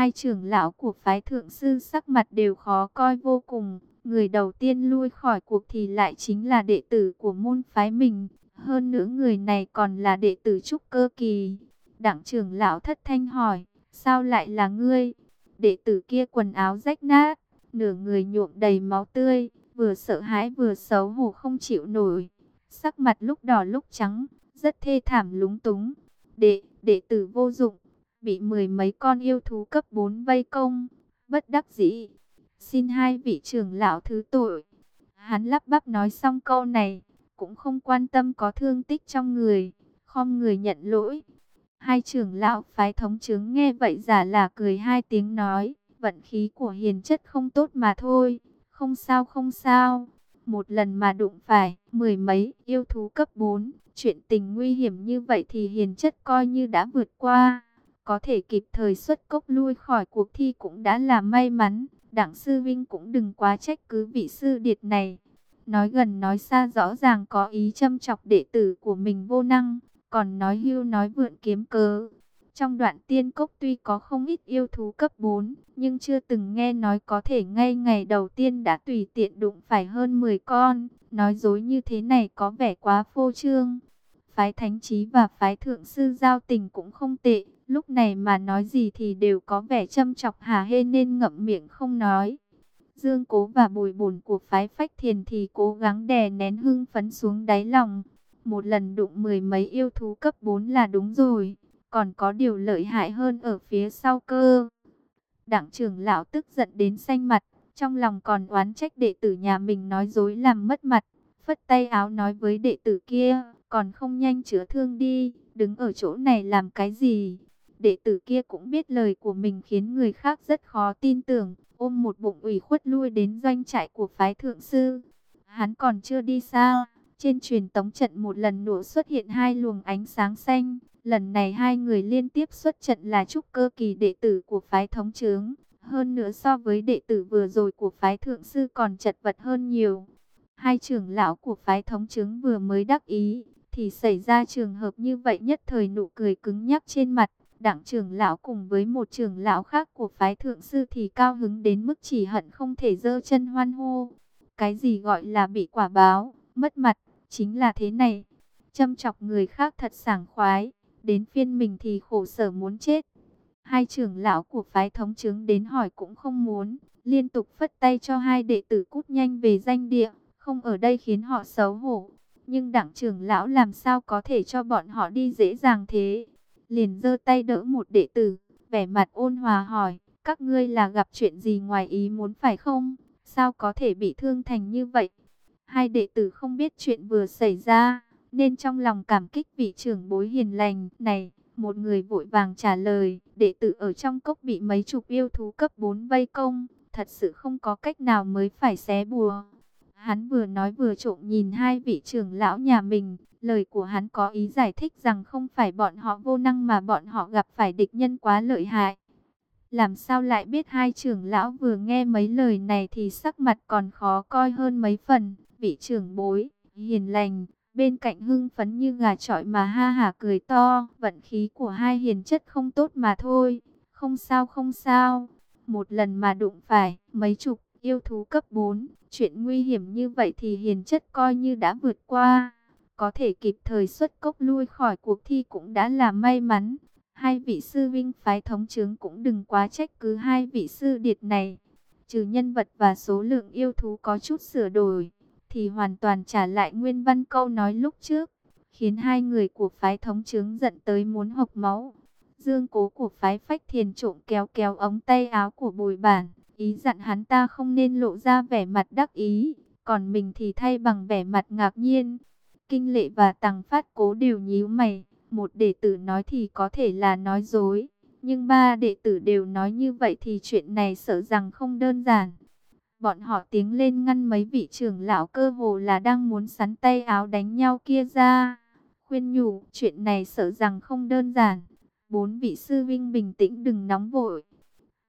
Hai trưởng lão của phái thượng sư sắc mặt đều khó coi vô cùng. Người đầu tiên lui khỏi cuộc thì lại chính là đệ tử của môn phái mình. Hơn nữa người này còn là đệ tử trúc cơ kỳ. Đảng trưởng lão thất thanh hỏi, sao lại là ngươi? Đệ tử kia quần áo rách nát, nửa người nhuộm đầy máu tươi, vừa sợ hãi vừa xấu hổ không chịu nổi. Sắc mặt lúc đỏ lúc trắng, rất thê thảm lúng túng. Đệ, đệ tử vô dụng, bị mười mấy con yêu thú cấp 4 vây công, bất đắc dĩ. Xin hai vị trưởng lão thứ tội. Hắn lắp bắp nói xong câu này, cũng không quan tâm có thương tích trong người, không người nhận lỗi. Hai trưởng lão phái thống chứng nghe vậy giả là cười hai tiếng nói, vận khí của hiền chất không tốt mà thôi, không sao không sao. Một lần mà đụng phải, mười mấy yêu thú cấp 4, chuyện tình nguy hiểm như vậy thì hiền chất coi như đã vượt qua. Có thể kịp thời xuất cốc lui khỏi cuộc thi cũng đã là may mắn. Đảng sư Vinh cũng đừng quá trách cứ vị sư điệt này. Nói gần nói xa rõ ràng có ý châm chọc đệ tử của mình vô năng, còn nói hưu nói vượn kiếm cớ. Trong đoạn tiên cốc tuy có không ít yêu thú cấp 4, nhưng chưa từng nghe nói có thể ngay ngày đầu tiên đã tùy tiện đụng phải hơn 10 con. Nói dối như thế này có vẻ quá phô trương. Phái thánh trí và phái thượng sư giao tình cũng không tệ, lúc này mà nói gì thì đều có vẻ châm chọc hà hê nên ngậm miệng không nói. Dương cố và bùi bùn của phái phách thiền thì cố gắng đè nén hưng phấn xuống đáy lòng. Một lần đụng mười mấy yêu thú cấp 4 là đúng rồi, còn có điều lợi hại hơn ở phía sau cơ. Đảng trưởng lão tức giận đến xanh mặt, trong lòng còn oán trách đệ tử nhà mình nói dối làm mất mặt. Phất tay áo nói với đệ tử kia, còn không nhanh chữa thương đi, đứng ở chỗ này làm cái gì? Đệ tử kia cũng biết lời của mình khiến người khác rất khó tin tưởng, ôm một bụng ủy khuất lui đến doanh trại của phái thượng sư. Hắn còn chưa đi xa, trên truyền tống trận một lần nữa xuất hiện hai luồng ánh sáng xanh. Lần này hai người liên tiếp xuất trận là trúc cơ kỳ đệ tử của phái thống trướng. Hơn nữa so với đệ tử vừa rồi của phái thượng sư còn chật vật hơn nhiều. Hai trưởng lão của phái thống trướng vừa mới đắc ý, thì xảy ra trường hợp như vậy nhất thời nụ cười cứng nhắc trên mặt. Đảng trưởng lão cùng với một trưởng lão khác của phái thượng sư thì cao hứng đến mức chỉ hận không thể dơ chân hoan hô. Cái gì gọi là bị quả báo, mất mặt, chính là thế này. Châm chọc người khác thật sảng khoái, đến phiên mình thì khổ sở muốn chết. Hai trưởng lão của phái thống chứng đến hỏi cũng không muốn, liên tục phất tay cho hai đệ tử cút nhanh về danh địa, không ở đây khiến họ xấu hổ. Nhưng đảng trưởng lão làm sao có thể cho bọn họ đi dễ dàng thế? Liền giơ tay đỡ một đệ tử, vẻ mặt ôn hòa hỏi, các ngươi là gặp chuyện gì ngoài ý muốn phải không? Sao có thể bị thương thành như vậy? Hai đệ tử không biết chuyện vừa xảy ra, nên trong lòng cảm kích vị trưởng bối hiền lành này. Một người vội vàng trả lời, đệ tử ở trong cốc bị mấy chục yêu thú cấp 4 vây công, thật sự không có cách nào mới phải xé bùa. Hắn vừa nói vừa trộm nhìn hai vị trưởng lão nhà mình, lời của hắn có ý giải thích rằng không phải bọn họ vô năng mà bọn họ gặp phải địch nhân quá lợi hại. Làm sao lại biết hai trưởng lão vừa nghe mấy lời này thì sắc mặt còn khó coi hơn mấy phần, vị trưởng bối, hiền lành, bên cạnh hưng phấn như gà trọi mà ha hả cười to, vận khí của hai hiền chất không tốt mà thôi, không sao không sao, một lần mà đụng phải mấy chục yêu thú cấp 4, chuyện nguy hiểm như vậy thì hiền chất coi như đã vượt qua. Có thể kịp thời xuất cốc lui khỏi cuộc thi cũng đã là may mắn. Hai vị sư vinh phái thống trướng cũng đừng quá trách cứ hai vị sư điệt này. Trừ nhân vật và số lượng yêu thú có chút sửa đổi, thì hoàn toàn trả lại nguyên văn câu nói lúc trước. Khiến hai người của phái thống trướng giận tới muốn hộc máu. Dương cố của phái phách thiền trộm kéo kéo ống tay áo của bùi bản ý dặn hắn ta không nên lộ ra vẻ mặt đắc ý, còn mình thì thay bằng vẻ mặt ngạc nhiên. Kinh lệ và tăng phát cố đều nhíu mày, một đệ tử nói thì có thể là nói dối, nhưng ba đệ tử đều nói như vậy thì chuyện này sợ rằng không đơn giản. Bọn họ tiếng lên ngăn mấy vị trưởng lão cơ hồ là đang muốn sắn tay áo đánh nhau kia ra. Khuyên nhủ, chuyện này sợ rằng không đơn giản. Bốn vị sư vinh bình tĩnh đừng nóng vội.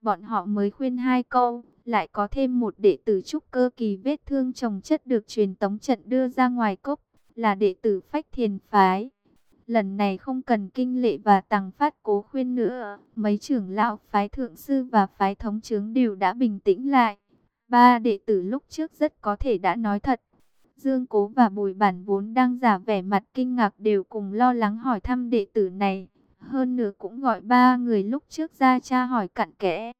Bọn họ mới khuyên hai câu, lại có thêm một đệ tử trúc cơ kỳ vết thương chồng chất được truyền tống trận đưa ra ngoài cốc, là đệ tử phách thiền phái. Lần này không cần kinh lệ và tăng phát cố khuyên nữa, mấy trưởng lão phái thượng sư và phái thống chứng đều đã bình tĩnh lại. Ba đệ tử lúc trước rất có thể đã nói thật. Dương Cố và Bùi Bản vốn đang giả vẻ mặt kinh ngạc đều cùng lo lắng hỏi thăm đệ tử này. Hơn nữa cũng gọi ba người lúc trước ra tra hỏi cặn kẽ.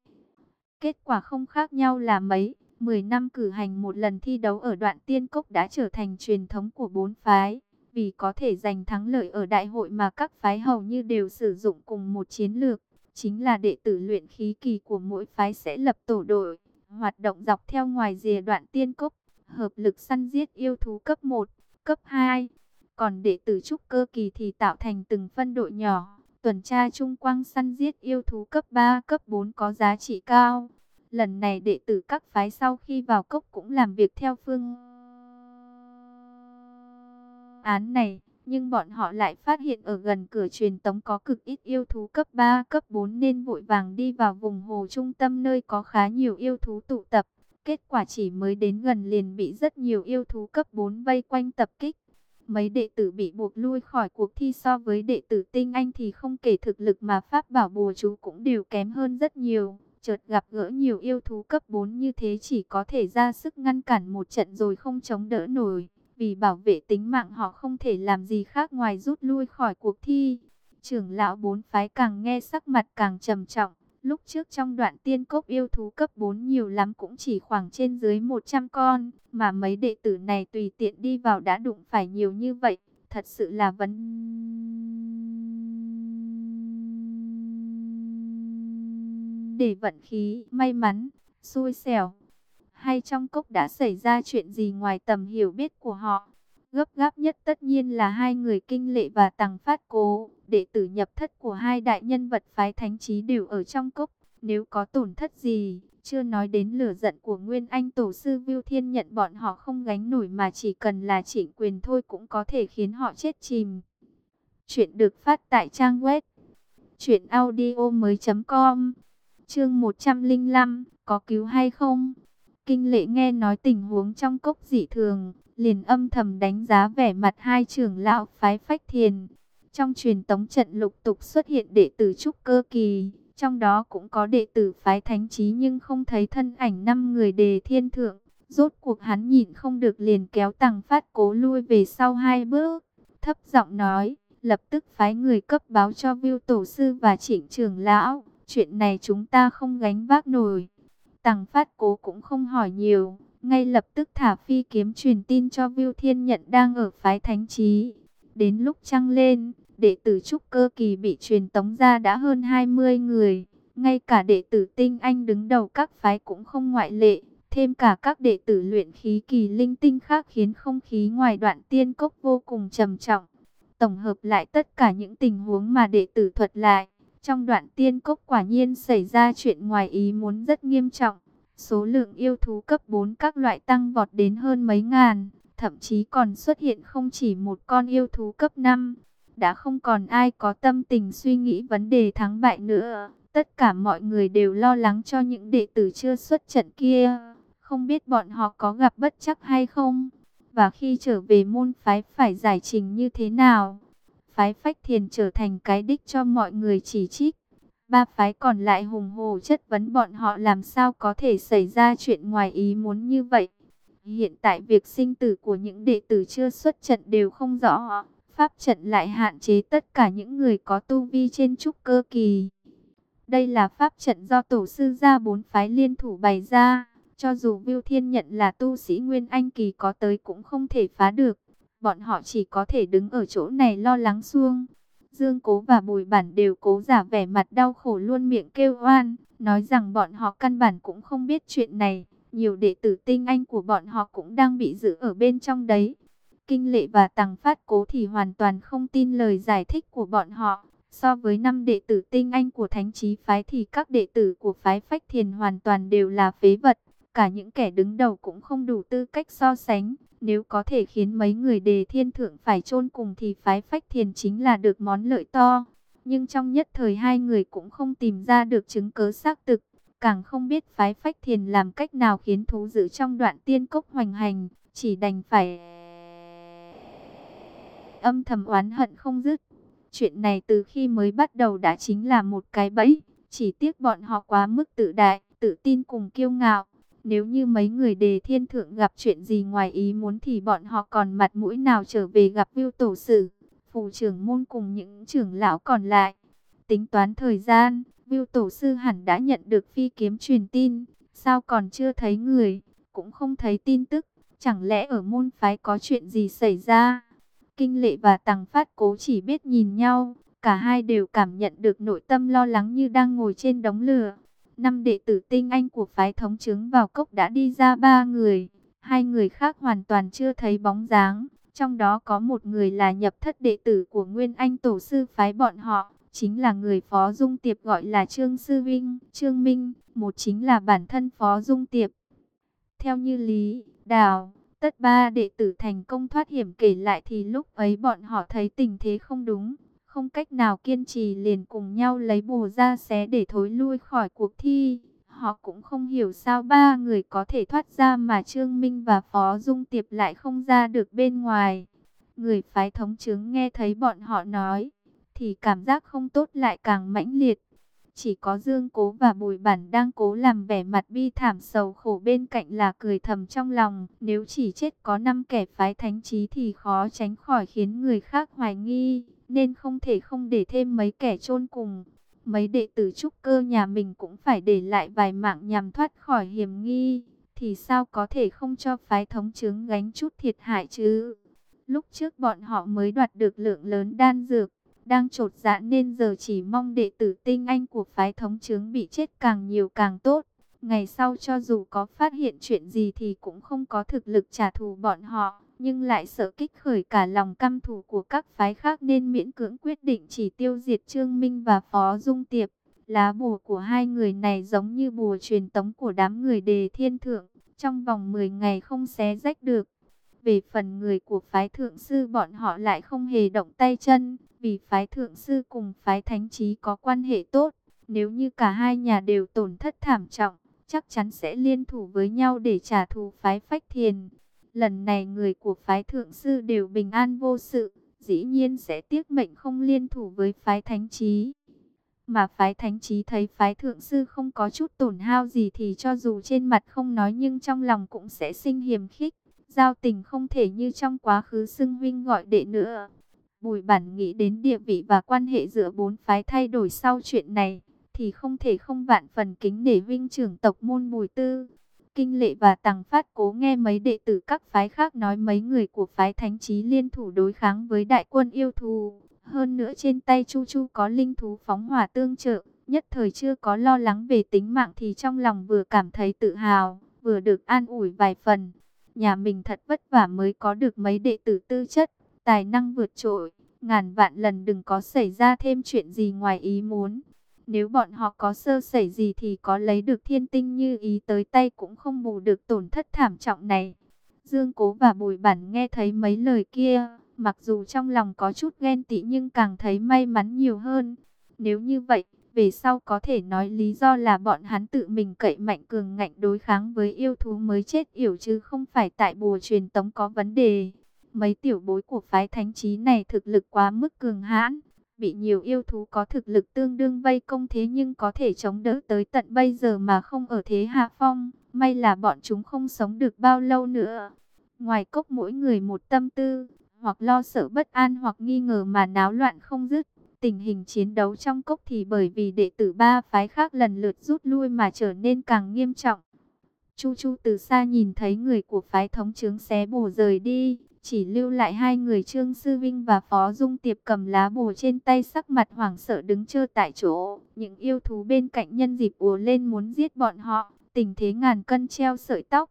Kết quả không khác nhau là mấy. 10 năm cử hành một lần thi đấu ở đoạn tiên cốc đã trở thành truyền thống của bốn phái. Vì có thể giành thắng lợi ở đại hội mà các phái hầu như đều sử dụng cùng một chiến lược. Chính là đệ tử luyện khí kỳ của mỗi phái sẽ lập tổ đội, hoạt động dọc theo ngoài rìa đoạn tiên cốc, hợp lực săn giết yêu thú cấp 1, cấp 2. Còn đệ tử trúc cơ kỳ thì tạo thành từng phân đội nhỏ, tuần tra trung quang săn giết yêu thú cấp 3, cấp 4 có giá trị cao. Lần này đệ tử các phái sau khi vào cốc cũng làm việc theo phương án này, nhưng bọn họ lại phát hiện ở gần cửa truyền tống có cực ít yêu thú cấp 3, cấp 4 nên vội vàng đi vào vùng hồ trung tâm nơi có khá nhiều yêu thú tụ tập. Kết quả chỉ mới đến gần liền bị rất nhiều yêu thú cấp 4 vây quanh tập kích. Mấy đệ tử bị buộc lui khỏi cuộc thi so với đệ tử tinh anh thì không kể thực lực mà pháp bảo bùa chú cũng đều kém hơn rất nhiều. Chợt gặp gỡ nhiều yêu thú cấp 4 như thế chỉ có thể ra sức ngăn cản một trận rồi không chống đỡ nổi. Vì bảo vệ tính mạng họ không thể làm gì khác ngoài rút lui khỏi cuộc thi. Trưởng lão bốn phái càng nghe sắc mặt càng trầm trọng. Lúc trước trong đoạn tiên cốc yêu thú cấp 4 nhiều lắm cũng chỉ khoảng trên dưới 100 con. Mà mấy đệ tử này tùy tiện đi vào đã đụng phải nhiều như vậy. Thật sự là vấn để vận khí, may mắn, xui xẻo hay trong cốc đã xảy ra chuyện gì ngoài tầm hiểu biết của họ. Gấp gáp nhất tất nhiên là hai người kinh lệ và tàng phát cố, đệ tử nhập thất của hai đại nhân vật phái thánh trí đều ở trong cốc. Nếu có tổn thất gì, chưa nói đến lửa giận của Nguyên Anh Tổ sư Viu Thiên nhận bọn họ không gánh nổi mà chỉ cần là chỉnh quyền thôi cũng có thể khiến họ chết chìm. Chuyện được phát tại trang web chuyện audio mới.com Chương 105, có cứu hay không? Kinh lệ nghe nói tình huống trong cốc dị thường, liền âm thầm đánh giá vẻ mặt hai trưởng lão phái phách thiền. Trong truyền tống trận lục tục xuất hiện đệ tử trúc cơ kỳ, trong đó cũng có đệ tử phái thánh trí nhưng không thấy thân ảnh năm người đề thiên thượng. Rốt cuộc hắn nhìn không được liền kéo tăng phát cố lui về sau hai bước, thấp giọng nói, lập tức phái người cấp báo cho viêu tổ sư và trịnh trưởng lão, chuyện này chúng ta không gánh vác nổi. Tàng phát cố cũng không hỏi nhiều, ngay lập tức thả phi kiếm truyền tin cho Viu Thiên Nhận đang ở phái thánh trí. Đến lúc trăng lên, đệ tử trúc cơ kỳ bị truyền tống ra đã hơn 20 người. Ngay cả đệ tử tinh anh đứng đầu các phái cũng không ngoại lệ. Thêm cả các đệ tử luyện khí kỳ linh tinh khác khiến không khí ngoài đoạn tiên cốc vô cùng trầm trọng. Tổng hợp lại tất cả những tình huống mà đệ tử thuật lại, trong đoạn tiên cốc quả nhiên xảy ra chuyện ngoài ý muốn rất nghiêm trọng. Số lượng yêu thú cấp 4 các loại tăng vọt đến hơn mấy ngàn, thậm chí còn xuất hiện không chỉ một con yêu thú cấp 5. Đã không còn ai có tâm tình suy nghĩ vấn đề thắng bại nữa. Tất cả mọi người đều lo lắng cho những đệ tử chưa xuất trận kia. Không biết bọn họ có gặp bất chắc hay không? Và khi trở về môn phái phải giải trình như thế nào? phái phách thiền trở thành cái đích cho mọi người chỉ trích. Ba phái còn lại hùng hồ chất vấn bọn họ làm sao có thể xảy ra chuyện ngoài ý muốn như vậy. Hiện tại việc sinh tử của những đệ tử chưa xuất trận đều không rõ. Pháp trận lại hạn chế tất cả những người có tu vi trên trúc cơ kỳ. Đây là pháp trận do tổ sư gia bốn phái liên thủ bày ra. Cho dù Viu Thiên nhận là tu sĩ Nguyên Anh kỳ có tới cũng không thể phá được bọn họ chỉ có thể đứng ở chỗ này lo lắng xuông. Dương Cố và Bùi Bản đều cố giả vẻ mặt đau khổ luôn miệng kêu oan, nói rằng bọn họ căn bản cũng không biết chuyện này. Nhiều đệ tử tinh anh của bọn họ cũng đang bị giữ ở bên trong đấy. Kinh lệ và tăng phát cố thì hoàn toàn không tin lời giải thích của bọn họ. So với năm đệ tử tinh anh của thánh trí phái thì các đệ tử của phái phách thiền hoàn toàn đều là phế vật. Cả những kẻ đứng đầu cũng không đủ tư cách so sánh. Nếu có thể khiến mấy người đề thiên thượng phải chôn cùng thì phái phách thiền chính là được món lợi to. Nhưng trong nhất thời hai người cũng không tìm ra được chứng cớ xác thực. Càng không biết phái phách thiền làm cách nào khiến thú dữ trong đoạn tiên cốc hoành hành. Chỉ đành phải âm thầm oán hận không dứt. Chuyện này từ khi mới bắt đầu đã chính là một cái bẫy, chỉ tiếc bọn họ quá mức tự đại, tự tin cùng kiêu ngạo. Nếu như mấy người đề thiên thượng gặp chuyện gì ngoài ý muốn thì bọn họ còn mặt mũi nào trở về gặp viêu tổ sử, phù trưởng môn cùng những trưởng lão còn lại. Tính toán thời gian, viêu tổ sư hẳn đã nhận được phi kiếm truyền tin, sao còn chưa thấy người, cũng không thấy tin tức, chẳng lẽ ở môn phái có chuyện gì xảy ra? Kinh lệ và Tàng phát cố chỉ biết nhìn nhau, cả hai đều cảm nhận được nội tâm lo lắng như đang ngồi trên đống lửa. Năm đệ tử tinh anh của phái thống chứng vào cốc đã đi ra ba người, hai người khác hoàn toàn chưa thấy bóng dáng. Trong đó có một người là nhập thất đệ tử của Nguyên Anh tổ sư phái bọn họ, chính là người Phó Dung Tiệp gọi là Trương Sư Vinh, Trương Minh, một chính là bản thân Phó Dung Tiệp. Theo như Lý, Đào, tất ba đệ tử thành công thoát hiểm kể lại thì lúc ấy bọn họ thấy tình thế không đúng, không cách nào kiên trì liền cùng nhau lấy bồ ra xé để thối lui khỏi cuộc thi. Họ cũng không hiểu sao ba người có thể thoát ra mà Trương Minh và Phó Dung Tiệp lại không ra được bên ngoài. Người phái thống chứng nghe thấy bọn họ nói, thì cảm giác không tốt lại càng mãnh liệt. Chỉ có Dương Cố và Bùi Bản đang cố làm vẻ mặt bi thảm sầu khổ bên cạnh là cười thầm trong lòng. Nếu chỉ chết có 5 kẻ phái thánh trí thì khó tránh khỏi khiến người khác hoài nghi nên không thể không để thêm mấy kẻ chôn cùng. Mấy đệ tử trúc cơ nhà mình cũng phải để lại vài mạng nhằm thoát khỏi hiểm nghi, thì sao có thể không cho phái thống chứng gánh chút thiệt hại chứ? Lúc trước bọn họ mới đoạt được lượng lớn đan dược, đang trột dạ nên giờ chỉ mong đệ tử tinh anh của phái thống chướng bị chết càng nhiều càng tốt. Ngày sau cho dù có phát hiện chuyện gì thì cũng không có thực lực trả thù bọn họ nhưng lại sợ kích khởi cả lòng căm thù của các phái khác nên miễn cưỡng quyết định chỉ tiêu diệt Trương Minh và Phó Dung Tiệp. Lá bùa của hai người này giống như bùa truyền tống của đám người đề thiên thượng, trong vòng 10 ngày không xé rách được. Về phần người của phái thượng sư bọn họ lại không hề động tay chân, vì phái thượng sư cùng phái thánh trí có quan hệ tốt. Nếu như cả hai nhà đều tổn thất thảm trọng, chắc chắn sẽ liên thủ với nhau để trả thù phái phách thiền. Lần này người của phái thượng sư đều bình an vô sự, dĩ nhiên sẽ tiếc mệnh không liên thủ với phái thánh trí. Mà phái thánh trí thấy phái thượng sư không có chút tổn hao gì thì cho dù trên mặt không nói nhưng trong lòng cũng sẽ sinh hiềm khích. Giao tình không thể như trong quá khứ xưng huynh gọi đệ nữa. Bùi bản nghĩ đến địa vị và quan hệ giữa bốn phái thay đổi sau chuyện này, thì không thể không vạn phần kính nể vinh trưởng tộc môn bùi tư. Kinh Lệ và tăng Phát cố nghe mấy đệ tử các phái khác nói mấy người của phái Thánh Chí liên thủ đối kháng với đại quân yêu thù. Hơn nữa trên tay Chu Chu có linh thú phóng hỏa tương trợ, nhất thời chưa có lo lắng về tính mạng thì trong lòng vừa cảm thấy tự hào, vừa được an ủi vài phần. Nhà mình thật vất vả mới có được mấy đệ tử tư chất, tài năng vượt trội, ngàn vạn lần đừng có xảy ra thêm chuyện gì ngoài ý muốn. Nếu bọn họ có sơ sẩy gì thì có lấy được thiên tinh như ý tới tay cũng không bù được tổn thất thảm trọng này. Dương Cố và Bùi Bản nghe thấy mấy lời kia, mặc dù trong lòng có chút ghen tị nhưng càng thấy may mắn nhiều hơn. Nếu như vậy, về sau có thể nói lý do là bọn hắn tự mình cậy mạnh cường ngạnh đối kháng với yêu thú mới chết yểu chứ không phải tại bùa truyền tống có vấn đề. Mấy tiểu bối của phái thánh trí này thực lực quá mức cường hãn, bị nhiều yêu thú có thực lực tương đương vây công thế nhưng có thể chống đỡ tới tận bây giờ mà không ở thế hạ phong. May là bọn chúng không sống được bao lâu nữa. Ngoài cốc mỗi người một tâm tư, hoặc lo sợ bất an hoặc nghi ngờ mà náo loạn không dứt. Tình hình chiến đấu trong cốc thì bởi vì đệ tử ba phái khác lần lượt rút lui mà trở nên càng nghiêm trọng. Chu Chu từ xa nhìn thấy người của phái thống trướng xé bổ rời đi, chỉ lưu lại hai người Trương Sư Vinh và Phó Dung Tiệp cầm lá bùa trên tay sắc mặt hoảng sợ đứng chơ tại chỗ. Những yêu thú bên cạnh nhân dịp ùa lên muốn giết bọn họ, tình thế ngàn cân treo sợi tóc.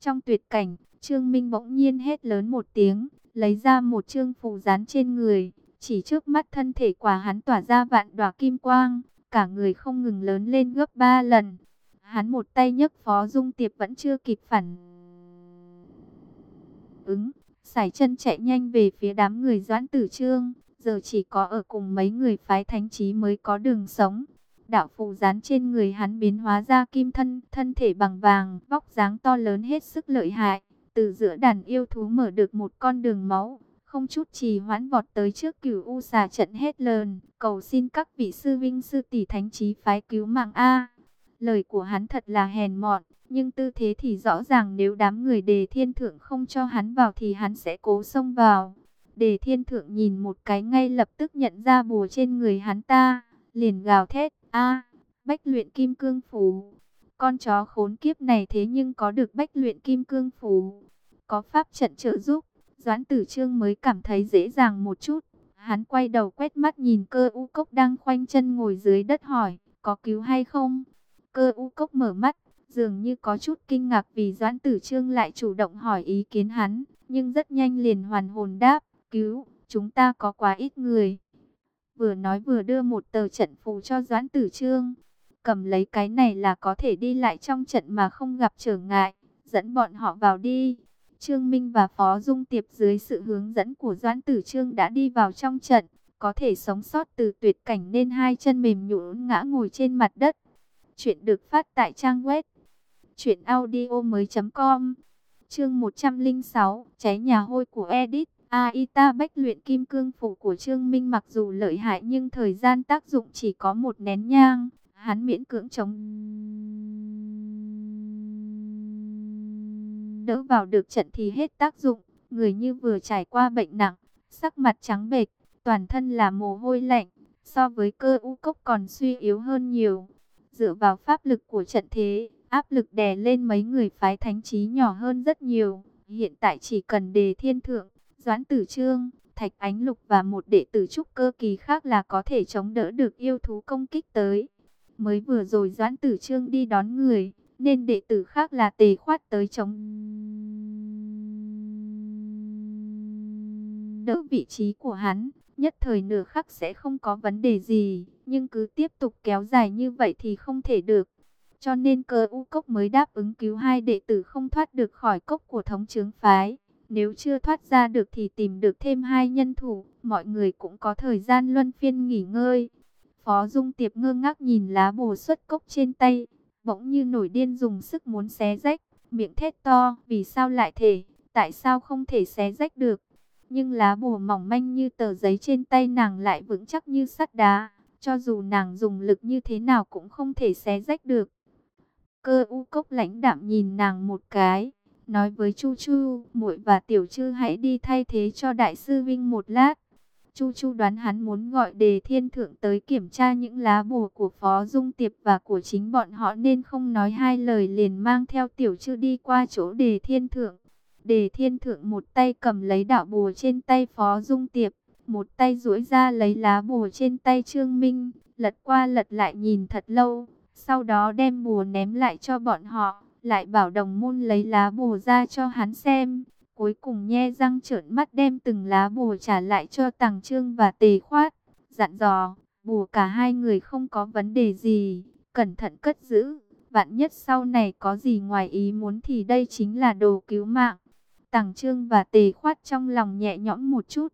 Trong tuyệt cảnh, Trương Minh bỗng nhiên hét lớn một tiếng, lấy ra một trương phù dán trên người. Chỉ trước mắt thân thể quả hắn tỏa ra vạn đỏa kim quang, cả người không ngừng lớn lên gấp ba lần. Hắn một tay nhấc Phó Dung Tiệp vẫn chưa kịp phản ứng Sải chân chạy nhanh về phía đám người doãn tử trương, giờ chỉ có ở cùng mấy người phái thánh trí mới có đường sống. Đạo phù dán trên người hắn biến hóa ra kim thân, thân thể bằng vàng, vóc dáng to lớn hết sức lợi hại. Từ giữa đàn yêu thú mở được một con đường máu, không chút trì hoãn vọt tới trước cửu u xà trận hết lờn, cầu xin các vị sư vinh sư tỷ thánh trí phái cứu mạng A. Lời của hắn thật là hèn mọn, nhưng tư thế thì rõ ràng nếu đám người đề thiên thượng không cho hắn vào thì hắn sẽ cố xông vào. Đề thiên thượng nhìn một cái ngay lập tức nhận ra bùa trên người hắn ta, liền gào thét, a bách luyện kim cương phù. Con chó khốn kiếp này thế nhưng có được bách luyện kim cương phù. Có pháp trận trợ giúp, Doãn tử trương mới cảm thấy dễ dàng một chút. Hắn quay đầu quét mắt nhìn cơ u cốc đang khoanh chân ngồi dưới đất hỏi, có cứu hay không? Cơ u cốc mở mắt, dường như có chút kinh ngạc vì Doãn tử trương lại chủ động hỏi ý kiến hắn, nhưng rất nhanh liền hoàn hồn đáp, cứu, chúng ta có quá ít người. Vừa nói vừa đưa một tờ trận phù cho Doãn tử trương, cầm lấy cái này là có thể đi lại trong trận mà không gặp trở ngại, dẫn bọn họ vào đi. Trương Minh và Phó Dung Tiệp dưới sự hướng dẫn của Doãn Tử Trương đã đi vào trong trận, có thể sống sót từ tuyệt cảnh nên hai chân mềm nhũn ngã ngồi trên mặt đất. Chuyện được phát tại trang web truyệnaudiomoi.com. Chương 106, cháy nhà hôi của Edith. Aita Bách luyện kim cương phủ của Trương Minh mặc dù lợi hại nhưng thời gian tác dụng chỉ có một nén nhang, hắn miễn cưỡng chống đỡ vào được trận thì hết tác dụng, người như vừa trải qua bệnh nặng, sắc mặt trắng bệch, toàn thân là mồ hôi lạnh, so với cơ u cốc còn suy yếu hơn nhiều. Dựa vào pháp lực của trận thế, áp lực đè lên mấy người phái thánh trí nhỏ hơn rất nhiều. Hiện tại chỉ cần đề thiên thượng, doãn tử trương, thạch ánh lục và một đệ tử trúc cơ kỳ khác là có thể chống đỡ được yêu thú công kích tới. Mới vừa rồi doãn tử trương đi đón người, nên đệ tử khác là tề khoát tới chống đỡ vị trí của hắn, nhất thời nửa khắc sẽ không có vấn đề gì, nhưng cứ tiếp tục kéo dài như vậy thì không thể được. Cho nên cơ u cốc mới đáp ứng cứu hai đệ tử không thoát được khỏi cốc của thống trướng phái. Nếu chưa thoát ra được thì tìm được thêm hai nhân thủ, mọi người cũng có thời gian luân phiên nghỉ ngơi. Phó Dung Tiệp ngơ ngác nhìn lá bồ xuất cốc trên tay, bỗng như nổi điên dùng sức muốn xé rách, miệng thét to, vì sao lại thể, tại sao không thể xé rách được. Nhưng lá bùa mỏng manh như tờ giấy trên tay nàng lại vững chắc như sắt đá, cho dù nàng dùng lực như thế nào cũng không thể xé rách được. Cơ u cốc lãnh đạm nhìn nàng một cái, nói với Chu Chu, muội và Tiểu chư hãy đi thay thế cho đại sư Vinh một lát. Chu Chu đoán hắn muốn gọi đề thiên thượng tới kiểm tra những lá bùa của Phó Dung Tiệp và của chính bọn họ nên không nói hai lời liền mang theo tiểu chư đi qua chỗ đề thiên thượng. Đề thiên thượng một tay cầm lấy đạo bùa trên tay Phó Dung Tiệp, một tay duỗi ra lấy lá bùa trên tay Trương Minh, lật qua lật lại nhìn thật lâu, sau đó đem bùa ném lại cho bọn họ, lại bảo đồng môn lấy lá bùa ra cho hắn xem. Cuối cùng nhe răng trợn mắt đem từng lá bùa trả lại cho tàng Trương và Tề Khoát. Dặn dò, bùa cả hai người không có vấn đề gì, cẩn thận cất giữ. Vạn nhất sau này có gì ngoài ý muốn thì đây chính là đồ cứu mạng. tàng Trương và Tề Khoát trong lòng nhẹ nhõm một chút.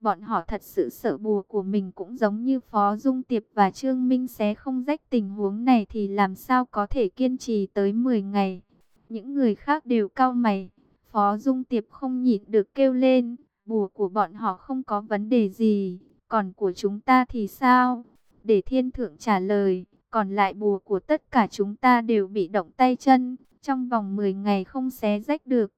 Bọn họ thật sự sợ bùa của mình cũng giống như Phó Dung Tiệp và Trương Minh xé không rách tình huống này thì làm sao có thể kiên trì tới 10 ngày. Những người khác đều cao mày. Phó Dung Tiệp không nhịn được kêu lên, bùa của bọn họ không có vấn đề gì, còn của chúng ta thì sao? Để thiên thượng trả lời, còn lại bùa của tất cả chúng ta đều bị động tay chân, trong vòng 10 ngày không xé rách được.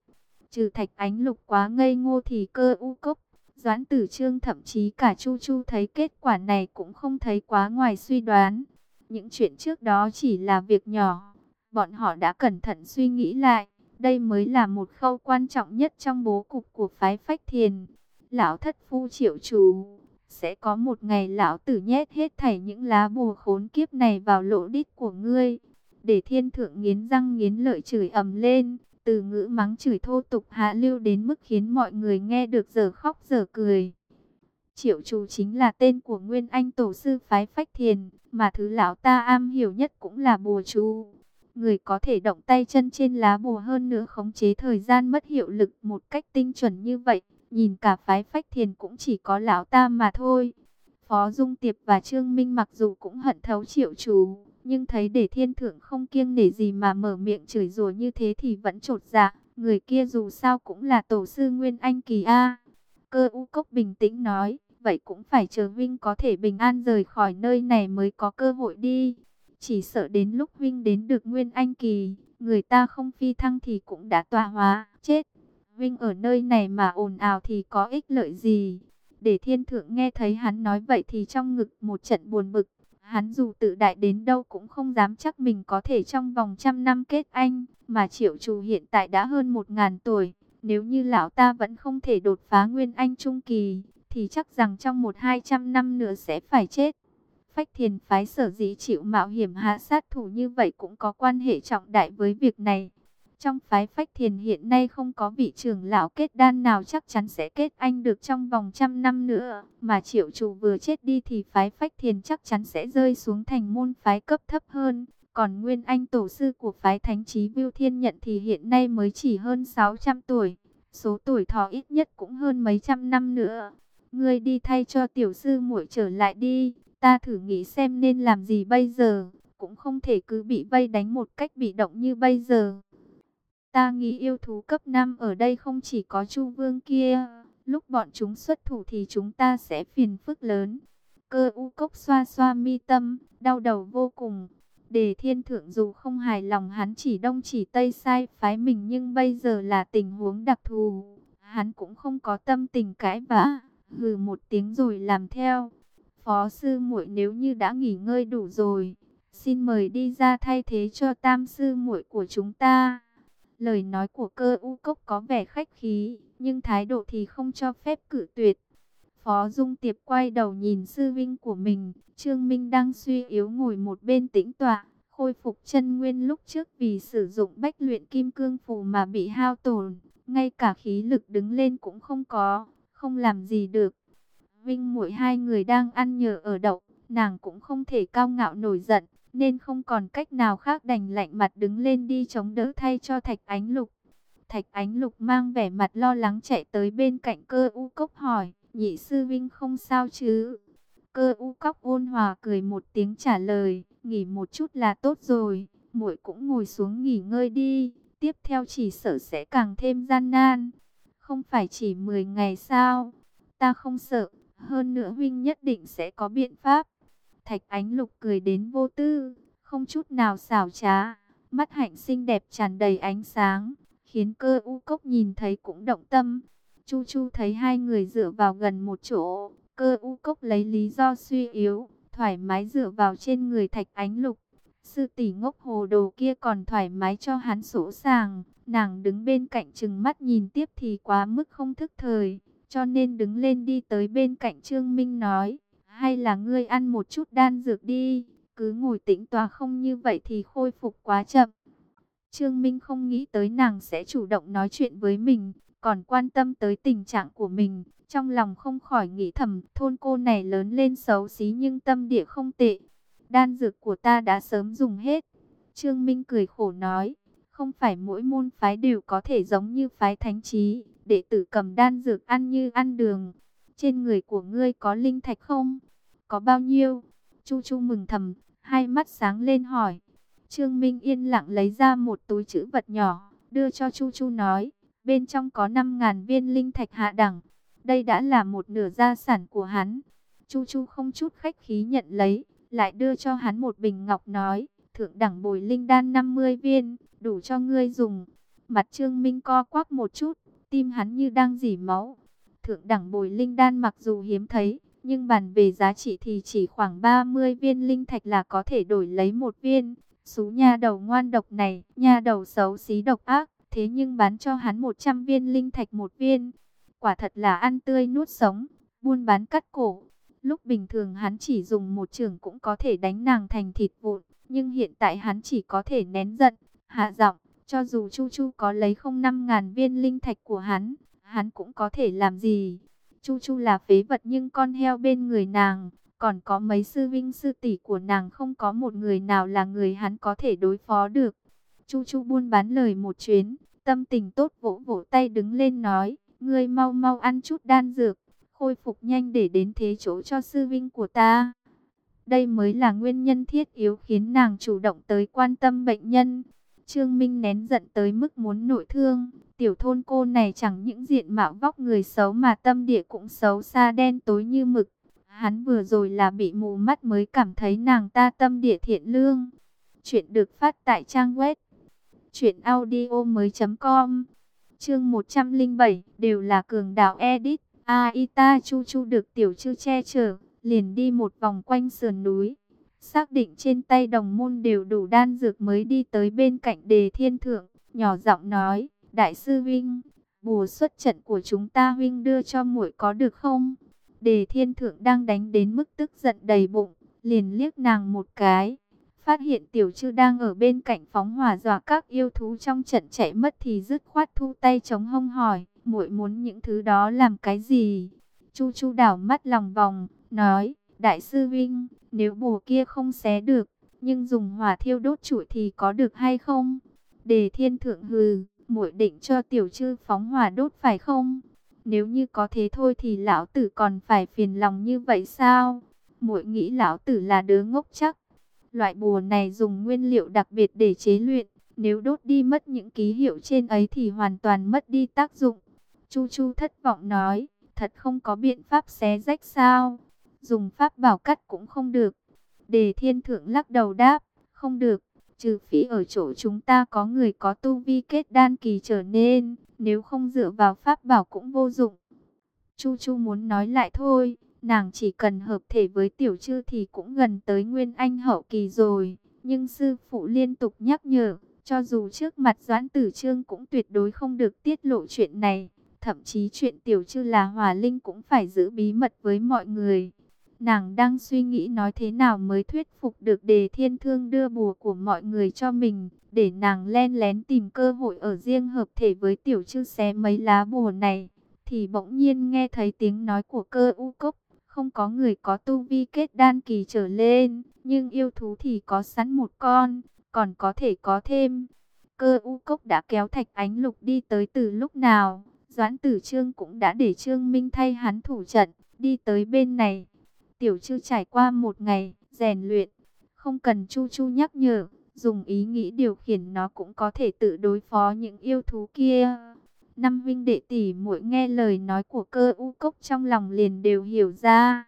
Trừ thạch ánh lục quá ngây ngô thì cơ u cốc, doãn tử trương thậm chí cả chu chu thấy kết quả này cũng không thấy quá ngoài suy đoán. Những chuyện trước đó chỉ là việc nhỏ, bọn họ đã cẩn thận suy nghĩ lại. Đây mới là một khâu quan trọng nhất trong bố cục của phái phách thiền. Lão thất phu triệu chủ, sẽ có một ngày lão tử nhét hết thảy những lá bùa khốn kiếp này vào lỗ đít của ngươi. Để thiên thượng nghiến răng nghiến lợi chửi ầm lên, từ ngữ mắng chửi thô tục hạ lưu đến mức khiến mọi người nghe được giờ khóc giờ cười. Triệu chủ chính là tên của Nguyên Anh Tổ sư phái Phách Thiền, mà thứ lão ta am hiểu nhất cũng là bùa chú người có thể động tay chân trên lá bùa hơn nữa khống chế thời gian mất hiệu lực một cách tinh chuẩn như vậy, nhìn cả phái phách thiền cũng chỉ có lão ta mà thôi. Phó Dung Tiệp và Trương Minh mặc dù cũng hận thấu triệu chú, nhưng thấy để thiên thượng không kiêng nể gì mà mở miệng chửi rủa như thế thì vẫn trột dạ, người kia dù sao cũng là tổ sư Nguyên Anh Kỳ A. Cơ u cốc bình tĩnh nói, vậy cũng phải chờ Vinh có thể bình an rời khỏi nơi này mới có cơ hội đi. Chỉ sợ đến lúc Vinh đến được Nguyên Anh Kỳ, người ta không phi thăng thì cũng đã tọa hóa, chết. Vinh ở nơi này mà ồn ào thì có ích lợi gì? Để thiên thượng nghe thấy hắn nói vậy thì trong ngực một trận buồn bực. Hắn dù tự đại đến đâu cũng không dám chắc mình có thể trong vòng trăm năm kết anh. Mà triệu trù hiện tại đã hơn một ngàn tuổi. Nếu như lão ta vẫn không thể đột phá nguyên anh trung kỳ, thì chắc rằng trong một hai trăm năm nữa sẽ phải chết. Phách thiền phái sở dĩ chịu mạo hiểm hạ sát thủ như vậy cũng có quan hệ trọng đại với việc này. Trong phái phách thiền hiện nay không có vị trưởng lão kết đan nào chắc chắn sẽ kết anh được trong vòng trăm năm nữa. Mà triệu chủ vừa chết đi thì phái phách thiền chắc chắn sẽ rơi xuống thành môn phái cấp thấp hơn. Còn nguyên anh tổ sư của phái thánh trí Viu Thiên Nhận thì hiện nay mới chỉ hơn 600 tuổi. Số tuổi thọ ít nhất cũng hơn mấy trăm năm nữa. Ngươi đi thay cho tiểu sư muội trở lại đi. Ta thử nghĩ xem nên làm gì bây giờ. Cũng không thể cứ bị vây đánh một cách bị động như bây giờ. Ta nghĩ yêu thú cấp 5 ở đây không chỉ có Chu Vương kia, lúc bọn chúng xuất thủ thì chúng ta sẽ phiền phức lớn. Cơ u cốc xoa xoa mi tâm, đau đầu vô cùng. Đề thiên thượng dù không hài lòng hắn chỉ đông chỉ tây sai phái mình nhưng bây giờ là tình huống đặc thù. Hắn cũng không có tâm tình cãi vã, hừ một tiếng rồi làm theo. Phó sư muội nếu như đã nghỉ ngơi đủ rồi, xin mời đi ra thay thế cho tam sư muội của chúng ta. Lời nói của cơ u cốc có vẻ khách khí, nhưng thái độ thì không cho phép cử tuyệt. Phó Dung Tiệp quay đầu nhìn sư vinh của mình, Trương Minh đang suy yếu ngồi một bên tĩnh tọa, khôi phục chân nguyên lúc trước vì sử dụng bách luyện kim cương phù mà bị hao tổn, ngay cả khí lực đứng lên cũng không có, không làm gì được. Vinh mỗi hai người đang ăn nhờ ở đậu, nàng cũng không thể cao ngạo nổi giận, nên không còn cách nào khác đành lạnh mặt đứng lên đi chống đỡ thay cho Thạch Ánh Lục. Thạch Ánh Lục mang vẻ mặt lo lắng chạy tới bên cạnh cơ u cốc hỏi, nhị sư vinh không sao chứ? Cơ u cốc ôn hòa cười một tiếng trả lời, nghỉ một chút là tốt rồi, muội cũng ngồi xuống nghỉ ngơi đi, tiếp theo chỉ sợ sẽ càng thêm gian nan. Không phải chỉ 10 ngày sao? Ta không sợ, hơn nữa huynh nhất định sẽ có biện pháp. Thạch Ánh Lục cười đến vô tư, không chút nào xảo trá, mắt hạnh xinh đẹp tràn đầy ánh sáng, khiến cơ u cốc nhìn thấy cũng động tâm. Chu Chu thấy hai người dựa vào gần một chỗ, cơ u cốc lấy lý do suy yếu, thoải mái dựa vào trên người Thạch Ánh Lục. Sư tỷ ngốc hồ đồ kia còn thoải mái cho hắn sổ sàng, nàng đứng bên cạnh chừng mắt nhìn tiếp thì quá mức không thức thời, cho nên đứng lên đi tới bên cạnh Trương Minh nói hay là ngươi ăn một chút đan dược đi, cứ ngồi tĩnh tòa không như vậy thì khôi phục quá chậm. Trương Minh không nghĩ tới nàng sẽ chủ động nói chuyện với mình, còn quan tâm tới tình trạng của mình, trong lòng không khỏi nghĩ thầm, thôn cô này lớn lên xấu xí nhưng tâm địa không tệ. Đan dược của ta đã sớm dùng hết. Trương Minh cười khổ nói, không phải mỗi môn phái đều có thể giống như phái thánh trí, đệ tử cầm đan dược ăn như ăn đường. Trên người của ngươi có linh thạch không? Có bao nhiêu? Chu Chu mừng thầm, hai mắt sáng lên hỏi. Trương Minh yên lặng lấy ra một túi chữ vật nhỏ, đưa cho Chu Chu nói, bên trong có 5.000 viên linh thạch hạ đẳng. Đây đã là một nửa gia sản của hắn. Chu Chu không chút khách khí nhận lấy, lại đưa cho hắn một bình ngọc nói, thượng đẳng bồi linh đan 50 viên, đủ cho ngươi dùng. Mặt Trương Minh co quắp một chút, tim hắn như đang dỉ máu. Thượng đẳng bồi linh đan mặc dù hiếm thấy, nhưng bàn về giá trị thì chỉ khoảng 30 viên linh thạch là có thể đổi lấy một viên. xú nha đầu ngoan độc này, nha đầu xấu xí độc ác, thế nhưng bán cho hắn 100 viên linh thạch một viên. Quả thật là ăn tươi nuốt sống, buôn bán cắt cổ. Lúc bình thường hắn chỉ dùng một trường cũng có thể đánh nàng thành thịt vụn, nhưng hiện tại hắn chỉ có thể nén giận, hạ giọng, cho dù Chu Chu có lấy không năm ngàn viên linh thạch của hắn, hắn cũng có thể làm gì. Chu Chu là phế vật nhưng con heo bên người nàng, còn có mấy sư vinh sư tỷ của nàng không có một người nào là người hắn có thể đối phó được. Chu Chu buôn bán lời một chuyến, tâm tình tốt vỗ vỗ tay đứng lên nói, ngươi mau mau ăn chút đan dược, khôi phục nhanh để đến thế chỗ cho sư vinh của ta. Đây mới là nguyên nhân thiết yếu khiến nàng chủ động tới quan tâm bệnh nhân. Trương Minh nén giận tới mức muốn nội thương. Tiểu thôn cô này chẳng những diện mạo vóc người xấu mà tâm địa cũng xấu xa đen tối như mực. Hắn vừa rồi là bị mù mắt mới cảm thấy nàng ta tâm địa thiện lương. Chuyện được phát tại trang web truyệnaudiomoi.com. Chương 107 đều là cường đạo edit. Aita Chu Chu được tiểu chư che chở, liền đi một vòng quanh sườn núi. Xác định trên tay đồng môn đều đủ đan dược mới đi tới bên cạnh đề thiên thượng, nhỏ giọng nói, Đại sư Vinh, bùa xuất trận của chúng ta Vinh đưa cho muội có được không? Đề thiên thượng đang đánh đến mức tức giận đầy bụng, liền liếc nàng một cái. Phát hiện tiểu chư đang ở bên cạnh phóng hỏa dọa các yêu thú trong trận chạy mất thì dứt khoát thu tay chống hông hỏi, muội muốn những thứ đó làm cái gì? Chu chu đảo mắt lòng vòng, nói, đại sư Vinh, nếu bùa kia không xé được, nhưng dùng hỏa thiêu đốt trụi thì có được hay không? Đề thiên thượng hừ, muội định cho tiểu chư phóng hỏa đốt phải không? Nếu như có thế thôi thì lão tử còn phải phiền lòng như vậy sao? Muội nghĩ lão tử là đứa ngốc chắc. Loại bùa này dùng nguyên liệu đặc biệt để chế luyện, nếu đốt đi mất những ký hiệu trên ấy thì hoàn toàn mất đi tác dụng. Chu Chu thất vọng nói, thật không có biện pháp xé rách sao? Dùng pháp bảo cắt cũng không được. Đề thiên thượng lắc đầu đáp, không được, trừ phí ở chỗ chúng ta có người có tu vi kết đan kỳ trở nên, nếu không dựa vào pháp bảo cũng vô dụng. Chu Chu muốn nói lại thôi, nàng chỉ cần hợp thể với tiểu chư thì cũng gần tới nguyên anh hậu kỳ rồi. Nhưng sư phụ liên tục nhắc nhở, cho dù trước mặt Doãn Tử Trương cũng tuyệt đối không được tiết lộ chuyện này. Thậm chí chuyện tiểu chư là hòa linh cũng phải giữ bí mật với mọi người. Nàng đang suy nghĩ nói thế nào mới thuyết phục được đề thiên thương đưa bùa của mọi người cho mình, để nàng len lén tìm cơ hội ở riêng hợp thể với tiểu chư xé mấy lá bùa này. Thì bỗng nhiên nghe thấy tiếng nói của cơ u cốc, không có người có tu vi kết đan kỳ trở lên, nhưng yêu thú thì có sẵn một con, còn có thể có thêm. Cơ u cốc đã kéo thạch ánh lục đi tới từ lúc nào, Doãn tử trương cũng đã để trương minh thay hắn thủ trận, đi tới bên này. Tiểu chư trải qua một ngày, rèn luyện, không cần chu chu nhắc nhở, dùng ý nghĩ điều khiển nó cũng có thể tự đối phó những yêu thú kia. Năm vinh đệ tỷ muội nghe lời nói của cơ u cốc trong lòng liền đều hiểu ra.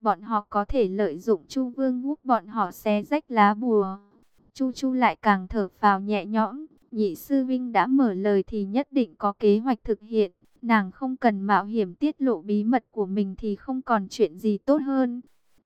Bọn họ có thể lợi dụng chu vương hút bọn họ xé rách lá bùa. Chu chu lại càng thở phào nhẹ nhõm. Nhị sư vinh đã mở lời thì nhất định có kế hoạch thực hiện. Nàng không cần mạo hiểm tiết lộ bí mật của mình thì không còn chuyện gì tốt hơn.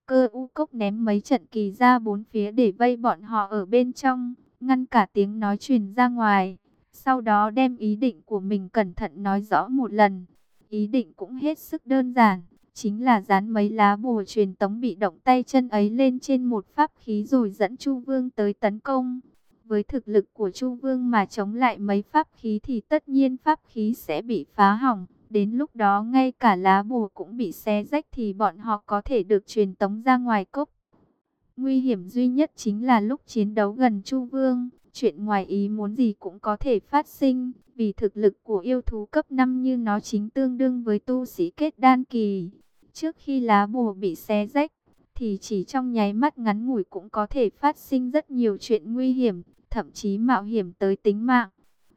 Cơ u cốc ném mấy trận kỳ ra bốn phía để vây bọn họ ở bên trong, ngăn cả tiếng nói truyền ra ngoài. Sau đó đem ý định của mình cẩn thận nói rõ một lần. Ý định cũng hết sức đơn giản, chính là dán mấy lá bùa truyền tống bị động tay chân ấy lên trên một pháp khí rồi dẫn Chu Vương tới tấn công. Với thực lực của Chu Vương mà chống lại mấy pháp khí thì tất nhiên pháp khí sẽ bị phá hỏng. Đến lúc đó ngay cả lá bùa cũng bị xé rách thì bọn họ có thể được truyền tống ra ngoài cốc. Nguy hiểm duy nhất chính là lúc chiến đấu gần Chu Vương, chuyện ngoài ý muốn gì cũng có thể phát sinh, vì thực lực của yêu thú cấp 5 như nó chính tương đương với tu sĩ kết đan kỳ. Trước khi lá bùa bị xé rách, thì chỉ trong nháy mắt ngắn ngủi cũng có thể phát sinh rất nhiều chuyện nguy hiểm, thậm chí mạo hiểm tới tính mạng.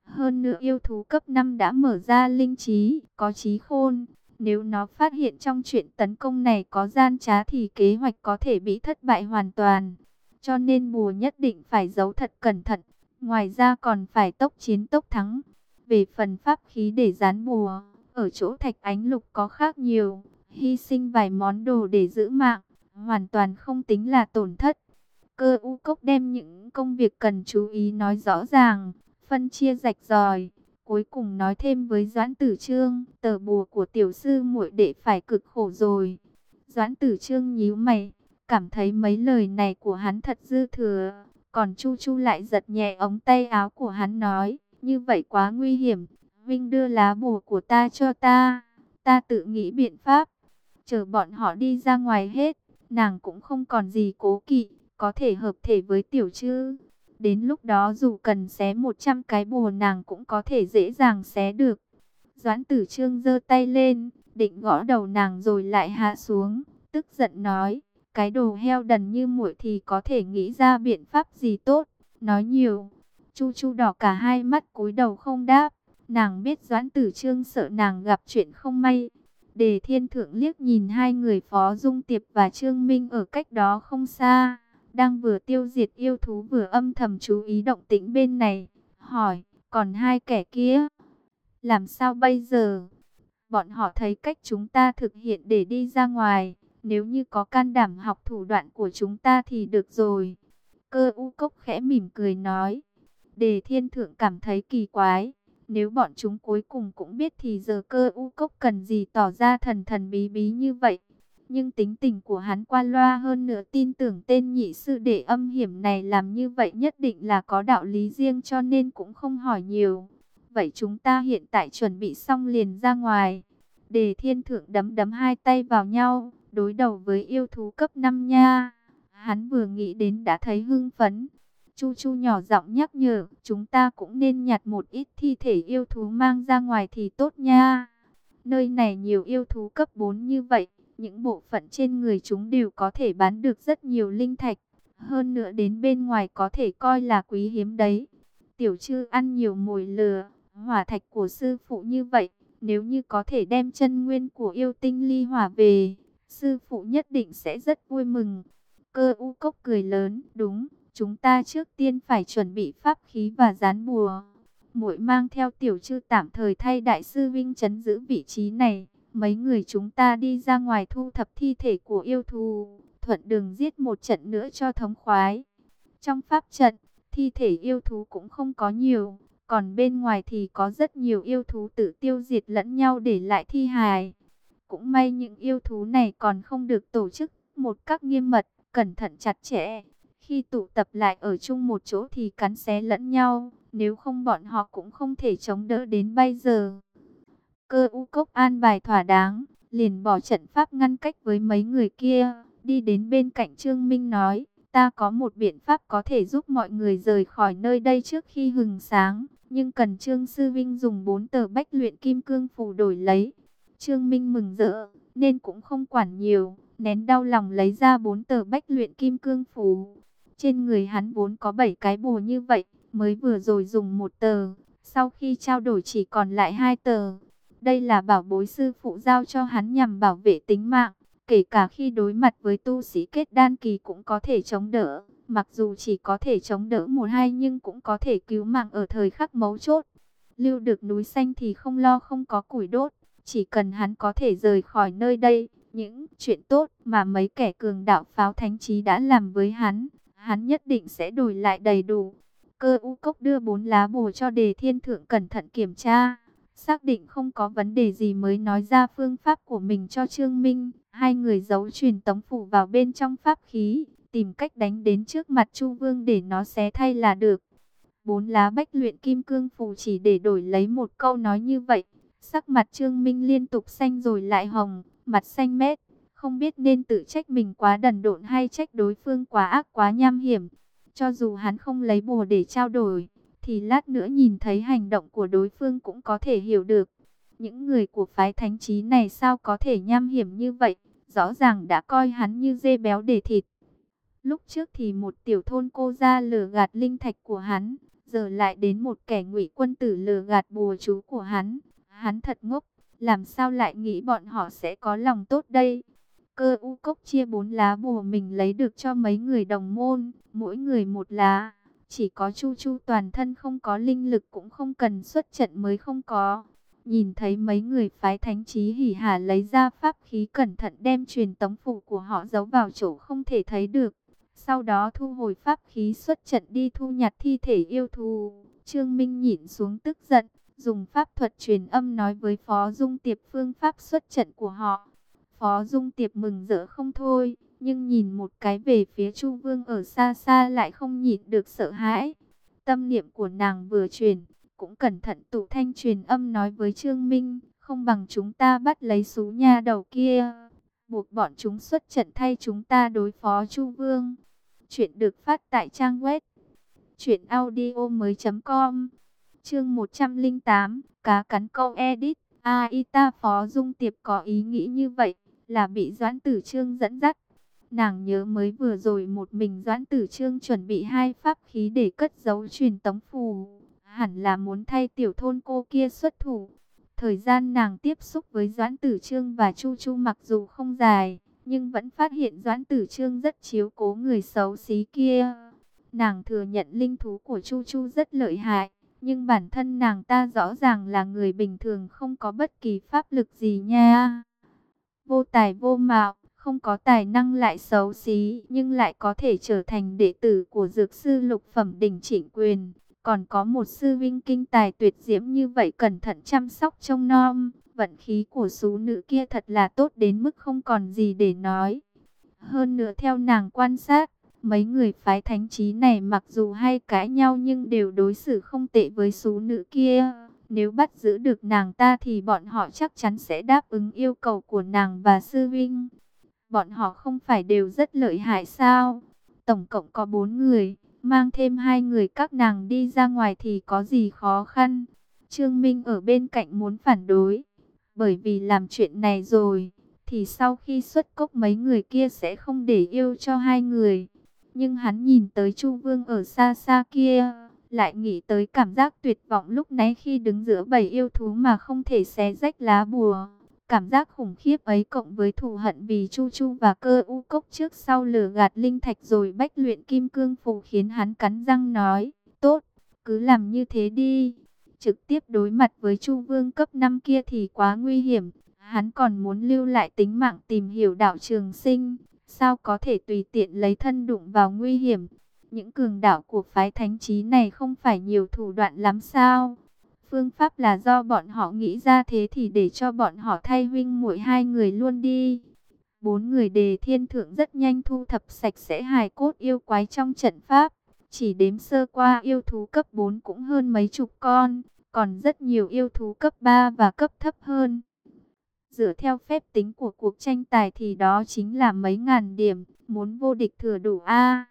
Hơn nữa yêu thú cấp 5 đã mở ra linh trí, có trí khôn. Nếu nó phát hiện trong chuyện tấn công này có gian trá thì kế hoạch có thể bị thất bại hoàn toàn. Cho nên mùa nhất định phải giấu thật cẩn thận. Ngoài ra còn phải tốc chiến tốc thắng. Về phần pháp khí để dán bùa, ở chỗ thạch ánh lục có khác nhiều. Hy sinh vài món đồ để giữ mạng, hoàn toàn không tính là tổn thất. Cơ u cốc đem những công việc cần chú ý nói rõ ràng, phân chia rạch ròi. Cuối cùng nói thêm với Doãn Tử Trương, tờ bùa của tiểu sư muội đệ phải cực khổ rồi. Doãn Tử Trương nhíu mày, cảm thấy mấy lời này của hắn thật dư thừa. Còn Chu Chu lại giật nhẹ ống tay áo của hắn nói, như vậy quá nguy hiểm. Vinh đưa lá bùa của ta cho ta, ta tự nghĩ biện pháp. Chờ bọn họ đi ra ngoài hết, nàng cũng không còn gì cố kỵ có thể hợp thể với tiểu chư. Đến lúc đó dù cần xé 100 cái bùa nàng cũng có thể dễ dàng xé được. Doãn tử trương giơ tay lên, định gõ đầu nàng rồi lại hạ xuống, tức giận nói, cái đồ heo đần như muội thì có thể nghĩ ra biện pháp gì tốt, nói nhiều. Chu Chu đỏ cả hai mắt cúi đầu không đáp. Nàng biết Doãn Tử Trương sợ nàng gặp chuyện không may. Đề Thiên Thượng liếc nhìn hai người Phó Dung Tiệp và Trương Minh ở cách đó không xa. Đang vừa tiêu diệt yêu thú vừa âm thầm chú ý động tĩnh bên này. Hỏi, còn hai kẻ kia? Làm sao bây giờ? Bọn họ thấy cách chúng ta thực hiện để đi ra ngoài. Nếu như có can đảm học thủ đoạn của chúng ta thì được rồi. Cơ u cốc khẽ mỉm cười nói. Đề thiên thượng cảm thấy kỳ quái. Nếu bọn chúng cuối cùng cũng biết thì giờ cơ u cốc cần gì tỏ ra thần thần bí bí như vậy. Nhưng tính tình của hắn qua loa hơn nữa tin tưởng tên nhị sư đệ âm hiểm này làm như vậy nhất định là có đạo lý riêng cho nên cũng không hỏi nhiều. Vậy chúng ta hiện tại chuẩn bị xong liền ra ngoài. Đề thiên thượng đấm đấm hai tay vào nhau, đối đầu với yêu thú cấp 5 nha. Hắn vừa nghĩ đến đã thấy hưng phấn. Chu Chu nhỏ giọng nhắc nhở, chúng ta cũng nên nhặt một ít thi thể yêu thú mang ra ngoài thì tốt nha. Nơi này nhiều yêu thú cấp 4 như vậy, những bộ phận trên người chúng đều có thể bán được rất nhiều linh thạch. Hơn nữa đến bên ngoài có thể coi là quý hiếm đấy. Tiểu chư ăn nhiều mồi lừa, hỏa thạch của sư phụ như vậy. Nếu như có thể đem chân nguyên của yêu tinh ly hỏa về, sư phụ nhất định sẽ rất vui mừng. Cơ u cốc cười lớn, đúng, chúng ta trước tiên phải chuẩn bị pháp khí và dán bùa. Muội mang theo tiểu chư tạm thời thay đại sư Vinh chấn giữ vị trí này. Mấy người chúng ta đi ra ngoài thu thập thi thể của yêu thù, thuận đường giết một trận nữa cho thống khoái. Trong pháp trận, thi thể yêu thú cũng không có nhiều, còn bên ngoài thì có rất nhiều yêu thú tự tiêu diệt lẫn nhau để lại thi hài. Cũng may những yêu thú này còn không được tổ chức một cách nghiêm mật, cẩn thận chặt chẽ. Khi tụ tập lại ở chung một chỗ thì cắn xé lẫn nhau, nếu không bọn họ cũng không thể chống đỡ đến bây giờ. Cơ u cốc an bài thỏa đáng, liền bỏ trận pháp ngăn cách với mấy người kia, đi đến bên cạnh Trương Minh nói, ta có một biện pháp có thể giúp mọi người rời khỏi nơi đây trước khi hừng sáng, nhưng cần Trương Sư Vinh dùng bốn tờ bách luyện kim cương phù đổi lấy. Trương Minh mừng rỡ, nên cũng không quản nhiều, nén đau lòng lấy ra bốn tờ bách luyện kim cương phù. Trên người hắn vốn có bảy cái bùa như vậy, mới vừa rồi dùng một tờ, sau khi trao đổi chỉ còn lại hai tờ. Đây là bảo bối sư phụ giao cho hắn nhằm bảo vệ tính mạng, kể cả khi đối mặt với tu sĩ kết đan kỳ cũng có thể chống đỡ. Mặc dù chỉ có thể chống đỡ một hai nhưng cũng có thể cứu mạng ở thời khắc mấu chốt. Lưu được núi xanh thì không lo không có củi đốt, chỉ cần hắn có thể rời khỏi nơi đây. Những chuyện tốt mà mấy kẻ cường đạo pháo thánh trí đã làm với hắn, hắn nhất định sẽ đổi lại đầy đủ. Cơ u cốc đưa bốn lá bùa cho đề thiên thượng cẩn thận kiểm tra. Xác định không có vấn đề gì mới nói ra phương pháp của mình cho Trương Minh. Hai người giấu truyền tống phủ vào bên trong pháp khí, tìm cách đánh đến trước mặt Chu Vương để nó xé thay là được. Bốn lá bách luyện kim cương phù chỉ để đổi lấy một câu nói như vậy. Sắc mặt Trương Minh liên tục xanh rồi lại hồng, mặt xanh mét. Không biết nên tự trách mình quá đần độn hay trách đối phương quá ác quá nham hiểm. Cho dù hắn không lấy bùa để trao đổi, thì lát nữa nhìn thấy hành động của đối phương cũng có thể hiểu được. Những người của phái thánh trí này sao có thể nham hiểm như vậy, rõ ràng đã coi hắn như dê béo để thịt. Lúc trước thì một tiểu thôn cô ra lừa gạt linh thạch của hắn, giờ lại đến một kẻ ngụy quân tử lừa gạt bùa chú của hắn. Hắn thật ngốc, làm sao lại nghĩ bọn họ sẽ có lòng tốt đây? Cơ u cốc chia bốn lá bùa mình lấy được cho mấy người đồng môn, mỗi người một lá. Chỉ có Chu Chu toàn thân không có linh lực cũng không cần xuất trận mới không có. Nhìn thấy mấy người phái thánh trí hỉ hả lấy ra pháp khí cẩn thận đem truyền tống phủ của họ giấu vào chỗ không thể thấy được. Sau đó thu hồi pháp khí xuất trận đi thu nhặt thi thể yêu thù. Trương Minh nhịn xuống tức giận, dùng pháp thuật truyền âm nói với Phó Dung Tiệp phương pháp xuất trận của họ. Phó Dung Tiệp mừng rỡ không thôi, nhưng nhìn một cái về phía Chu Vương ở xa xa lại không nhịn được sợ hãi. Tâm niệm của nàng vừa truyền, cũng cẩn thận tụ thanh truyền âm nói với Trương Minh, không bằng chúng ta bắt lấy sú nha đầu kia, buộc bọn chúng xuất trận thay chúng ta đối phó Chu Vương. Chuyện được phát tại trang web truyệnaudiomoi.com. Chương 108, cá cắn câu edit. Aita Phó Dung Tiệp có ý nghĩ như vậy, là bị Doãn Tử Trương dẫn dắt. Nàng nhớ mới vừa rồi một mình Doãn Tử Trương chuẩn bị hai pháp khí để cất giấu truyền tống phù. Hẳn là muốn thay tiểu thôn cô kia xuất thủ. Thời gian nàng tiếp xúc với Doãn Tử Trương và Chu Chu mặc dù không dài, nhưng vẫn phát hiện Doãn Tử Trương rất chiếu cố người xấu xí kia. Nàng thừa nhận linh thú của Chu Chu rất lợi hại, nhưng bản thân nàng ta rõ ràng là người bình thường không có bất kỳ pháp lực gì nha. Vô tài vô mạo, không có tài năng lại xấu xí, nhưng lại có thể trở thành đệ tử của dược sư lục phẩm đỉnh trịnh quyền. Còn có một sư vinh kinh tài tuyệt diễm như vậy cẩn thận chăm sóc trông nom. Vận khí của số nữ kia thật là tốt đến mức không còn gì để nói. Hơn nữa theo nàng quan sát, mấy người phái thánh trí này mặc dù hay cãi nhau nhưng đều đối xử không tệ với số nữ kia. Nếu bắt giữ được nàng ta thì bọn họ chắc chắn sẽ đáp ứng yêu cầu của nàng và sư vinh. Bọn họ không phải đều rất lợi hại sao? Tổng cộng có bốn người, mang thêm hai người các nàng đi ra ngoài thì có gì khó khăn? Trương Minh ở bên cạnh muốn phản đối, bởi vì làm chuyện này rồi, thì sau khi xuất cốc mấy người kia sẽ không để yêu cho hai người. Nhưng hắn nhìn tới Chu Vương ở xa xa kia, lại nghĩ tới cảm giác tuyệt vọng lúc nãy khi đứng giữa bầy yêu thú mà không thể xé rách lá bùa. Cảm giác khủng khiếp ấy cộng với thù hận vì Chu Chu và cơ u cốc trước sau lửa gạt linh thạch rồi bách luyện kim cương phù khiến hắn cắn răng nói, tốt, cứ làm như thế đi. Trực tiếp đối mặt với Chu Vương cấp 5 kia thì quá nguy hiểm, hắn còn muốn lưu lại tính mạng tìm hiểu đạo trường sinh, sao có thể tùy tiện lấy thân đụng vào nguy hiểm. Những cường đạo của phái thánh trí này không phải nhiều thủ đoạn lắm sao? Phương pháp là do bọn họ nghĩ ra thế thì để cho bọn họ thay huynh muội hai người luôn đi. Bốn người đề thiên thượng rất nhanh thu thập sạch sẽ hài cốt yêu quái trong trận pháp. Chỉ đếm sơ qua yêu thú cấp 4 cũng hơn mấy chục con, còn rất nhiều yêu thú cấp 3 và cấp thấp hơn. Dựa theo phép tính của cuộc tranh tài thì đó chính là mấy ngàn điểm, muốn vô địch thừa đủ A.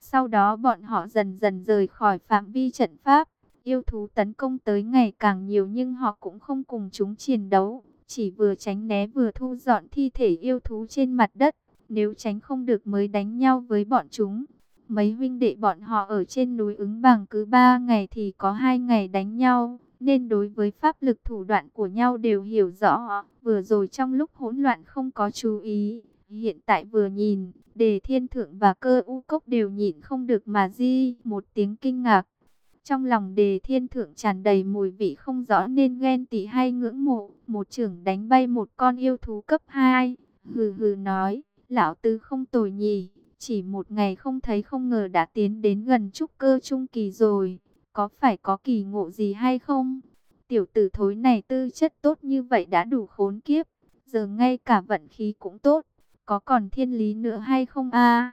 Sau đó bọn họ dần dần rời khỏi phạm vi trận pháp. Yêu thú tấn công tới ngày càng nhiều nhưng họ cũng không cùng chúng chiến đấu. Chỉ vừa tránh né vừa thu dọn thi thể yêu thú trên mặt đất. Nếu tránh không được mới đánh nhau với bọn chúng. Mấy huynh đệ bọn họ ở trên núi ứng bằng cứ ba ngày thì có hai ngày đánh nhau. Nên đối với pháp lực thủ đoạn của nhau đều hiểu rõ. Vừa rồi trong lúc hỗn loạn không có chú ý. Hiện tại vừa nhìn, đề thiên thượng và cơ u cốc đều nhịn không được mà di một tiếng kinh ngạc. Trong lòng đề thiên thượng tràn đầy mùi vị không rõ nên ghen tị hay ngưỡng mộ. Một trưởng đánh bay một con yêu thú cấp 2. Hừ hừ nói, lão tứ không tồi nhỉ. Chỉ một ngày không thấy không ngờ đã tiến đến gần trúc cơ trung kỳ rồi. Có phải có kỳ ngộ gì hay không? Tiểu tử thối này tư chất tốt như vậy đã đủ khốn kiếp. Giờ ngay cả vận khí cũng tốt. Có còn thiên lý nữa hay không a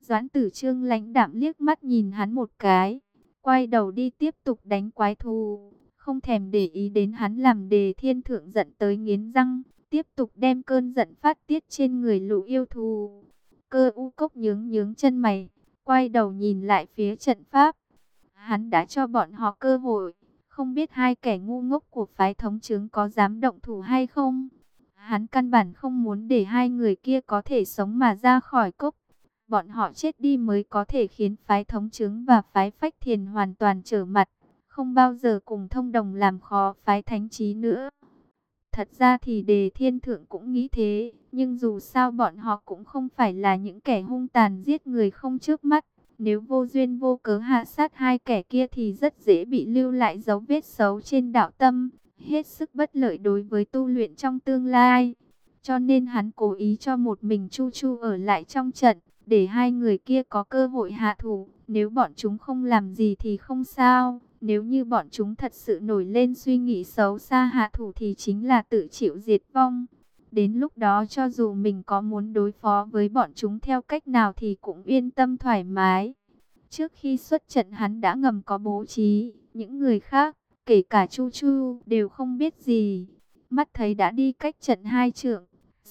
Doãn tử trương lãnh đạm liếc mắt nhìn hắn một cái quay đầu đi tiếp tục đánh quái thù, không thèm để ý đến hắn làm đề thiên thượng giận tới nghiến răng, tiếp tục đem cơn giận phát tiết trên người lũ yêu thù. Cơ u cốc nhướng nhướng chân mày, quay đầu nhìn lại phía trận pháp. Hắn đã cho bọn họ cơ hội, không biết hai kẻ ngu ngốc của phái thống chứng có dám động thủ hay không. Hắn căn bản không muốn để hai người kia có thể sống mà ra khỏi cốc bọn họ chết đi mới có thể khiến phái thống chứng và phái phách thiền hoàn toàn trở mặt, không bao giờ cùng thông đồng làm khó phái thánh trí nữa. Thật ra thì đề thiên thượng cũng nghĩ thế, nhưng dù sao bọn họ cũng không phải là những kẻ hung tàn giết người không trước mắt. Nếu vô duyên vô cớ hạ sát hai kẻ kia thì rất dễ bị lưu lại dấu vết xấu trên đạo tâm, hết sức bất lợi đối với tu luyện trong tương lai. Cho nên hắn cố ý cho một mình Chu Chu ở lại trong trận, để hai người kia có cơ hội hạ thủ. Nếu bọn chúng không làm gì thì không sao. Nếu như bọn chúng thật sự nổi lên suy nghĩ xấu xa hạ thủ thì chính là tự chịu diệt vong. Đến lúc đó cho dù mình có muốn đối phó với bọn chúng theo cách nào thì cũng yên tâm thoải mái. Trước khi xuất trận hắn đã ngầm có bố trí, những người khác, kể cả Chu Chu, đều không biết gì. Mắt thấy đã đi cách trận hai trượng,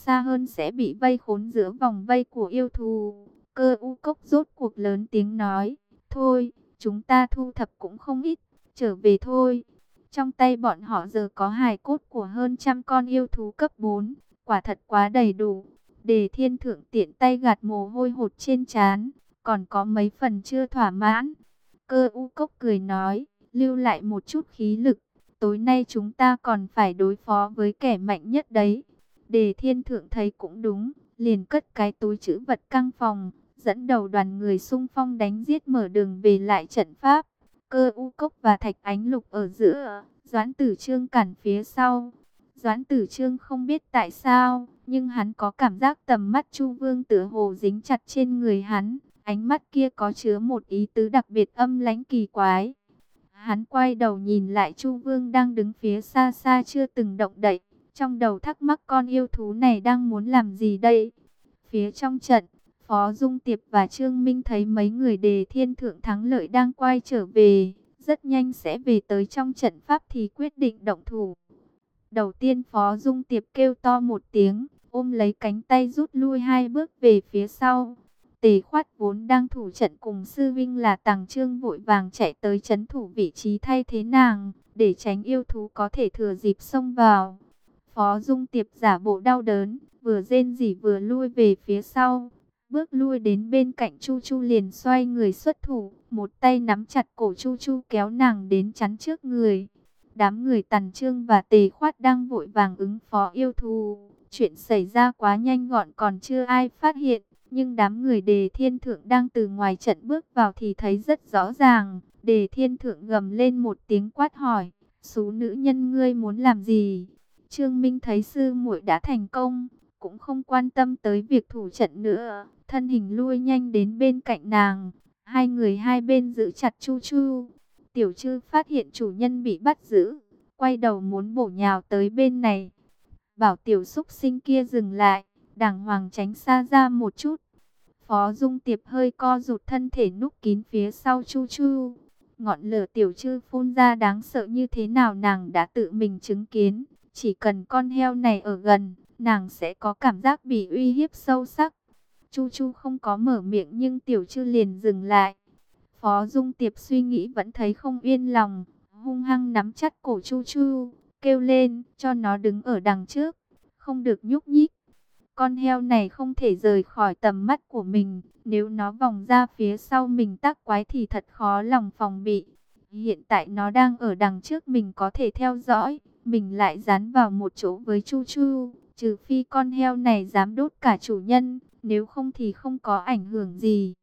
xa hơn sẽ bị vây khốn giữa vòng vây của yêu thù. Cơ u cốc rốt cuộc lớn tiếng nói, thôi, chúng ta thu thập cũng không ít, trở về thôi. Trong tay bọn họ giờ có hài cốt của hơn trăm con yêu thú cấp 4, quả thật quá đầy đủ. Đề thiên thượng tiện tay gạt mồ hôi hột trên trán, còn có mấy phần chưa thỏa mãn. Cơ u cốc cười nói, lưu lại một chút khí lực, tối nay chúng ta còn phải đối phó với kẻ mạnh nhất đấy. Đề thiên thượng thấy cũng đúng, liền cất cái túi chữ vật căng phòng, dẫn đầu đoàn người xung phong đánh giết mở đường về lại trận pháp. Cơ u cốc và thạch ánh lục ở giữa, doãn tử trương cản phía sau. Doãn tử trương không biết tại sao, nhưng hắn có cảm giác tầm mắt Chu Vương tựa hồ dính chặt trên người hắn. Ánh mắt kia có chứa một ý tứ đặc biệt âm lãnh kỳ quái. Hắn quay đầu nhìn lại Chu Vương đang đứng phía xa xa chưa từng động đậy. Trong đầu thắc mắc con yêu thú này đang muốn làm gì đây? Phía trong trận, Phó Dung Tiệp và Trương Minh thấy mấy người đề thiên thượng thắng lợi đang quay trở về. Rất nhanh sẽ về tới trong trận pháp thì quyết định động thủ. Đầu tiên Phó Dung Tiệp kêu to một tiếng, ôm lấy cánh tay rút lui hai bước về phía sau. Tề khoát vốn đang thủ trận cùng sư vinh là tàng trương vội vàng chạy tới chấn thủ vị trí thay thế nàng, để tránh yêu thú có thể thừa dịp xông vào. Phó Dung Tiệp giả bộ đau đớn, vừa rên rỉ vừa lui về phía sau. Bước lui đến bên cạnh Chu Chu liền xoay người xuất thủ, một tay nắm chặt cổ Chu Chu kéo nàng đến chắn trước người. Đám người tần trương và tề khoát đang vội vàng ứng phó yêu thù, Chuyện xảy ra quá nhanh gọn còn chưa ai phát hiện. Nhưng đám người đề thiên thượng đang từ ngoài trận bước vào thì thấy rất rõ ràng. Đề thiên thượng gầm lên một tiếng quát hỏi. Số nữ nhân ngươi muốn làm gì? Trương Minh thấy sư muội đã thành công. Cũng không quan tâm tới việc thủ trận nữa. Thân hình lui nhanh đến bên cạnh nàng. Hai người hai bên giữ chặt chu chu. Tiểu trư phát hiện chủ nhân bị bắt giữ. Quay đầu muốn bổ nhào tới bên này. Bảo tiểu xúc sinh kia dừng lại. Đàng hoàng tránh xa ra một chút. Phó Dung Tiệp hơi co rụt thân thể núp kín phía sau Chu Chu. Ngọn lửa tiểu trư phun ra đáng sợ như thế nào nàng đã tự mình chứng kiến. Chỉ cần con heo này ở gần, nàng sẽ có cảm giác bị uy hiếp sâu sắc. Chu Chu không có mở miệng nhưng tiểu Chư liền dừng lại. Phó Dung Tiệp suy nghĩ vẫn thấy không yên lòng, hung hăng nắm chặt cổ Chu Chu, kêu lên cho nó đứng ở đằng trước, không được nhúc nhích. Con heo này không thể rời khỏi tầm mắt của mình, nếu nó vòng ra phía sau mình tác quái thì thật khó lòng phòng bị. Hiện tại nó đang ở đằng trước mình có thể theo dõi, mình lại dán vào một chỗ với Chu Chu, trừ phi con heo này dám đốt cả chủ nhân, nếu không thì không có ảnh hưởng gì.